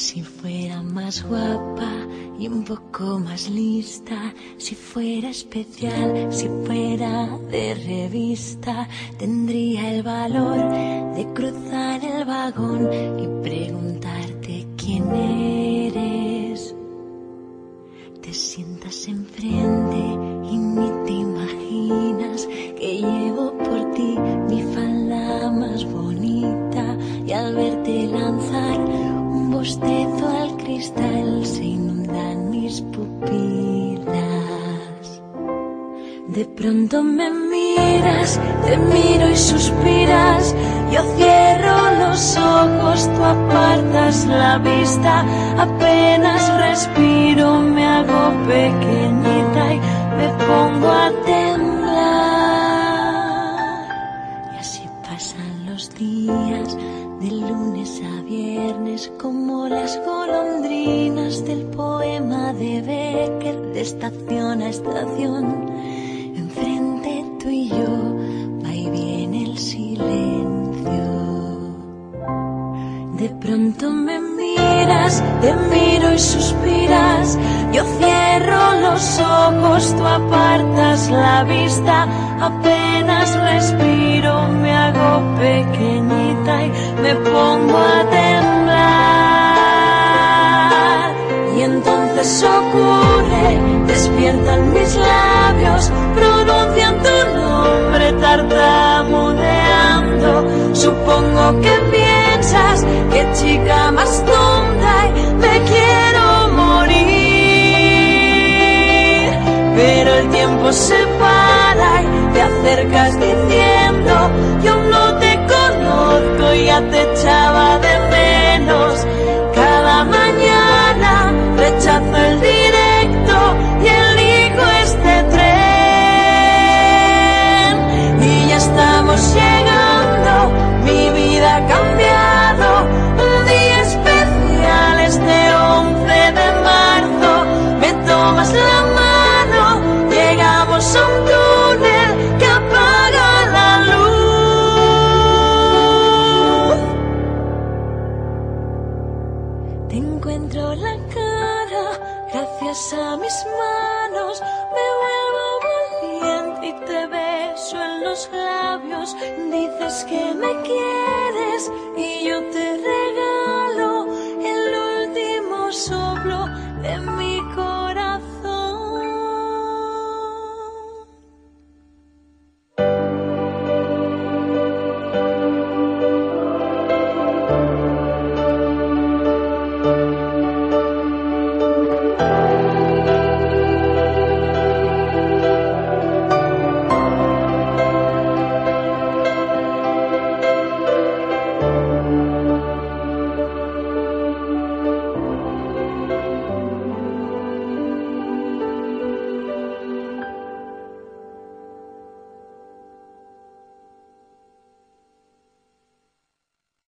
Si fuera más guapa y un poco más lista, si fuera especial, si fuera de revista, tendría el valor de cruzar el vagón y preguntarte quién eres. Te sientas enfrente y ni te imaginas que llevo por ti mi falda más bonita y al verte lanzar al cristal se inundan mis pupilas. De pronto me miras, te miro y suspiras. Yo cierro los ojos, tú apartas la vista. Apenas respiro, me hago pequeñita viernes, como las golondrinas del poema de Becker, de estación a estación. Enfrente tú y yo va y viene el silencio. De pronto me miras, te miro y suspiras. Yo cierro los ojos, tú apartas la vista. Apenas respiro, me hago me pongo a temblar. Y entonces ocurre, despiertan mis labios, pronuncian tu nombre tartamudeando. Supongo que piensas que chica más tonta y me quiero morir. Pero el tiempo se para y te acercas diciendo, yo te echaba de menos. Cada mañana rechazo el directo y elijo este tren. Y ya estamos llegando, mi vida ha cambiado. Un día especial este 11 de marzo. Me tomas la mano, llegamos a un encuentro la cara gracias a mis manos. Me vuelvo valiente y te beso en los labios. Dices que me quieres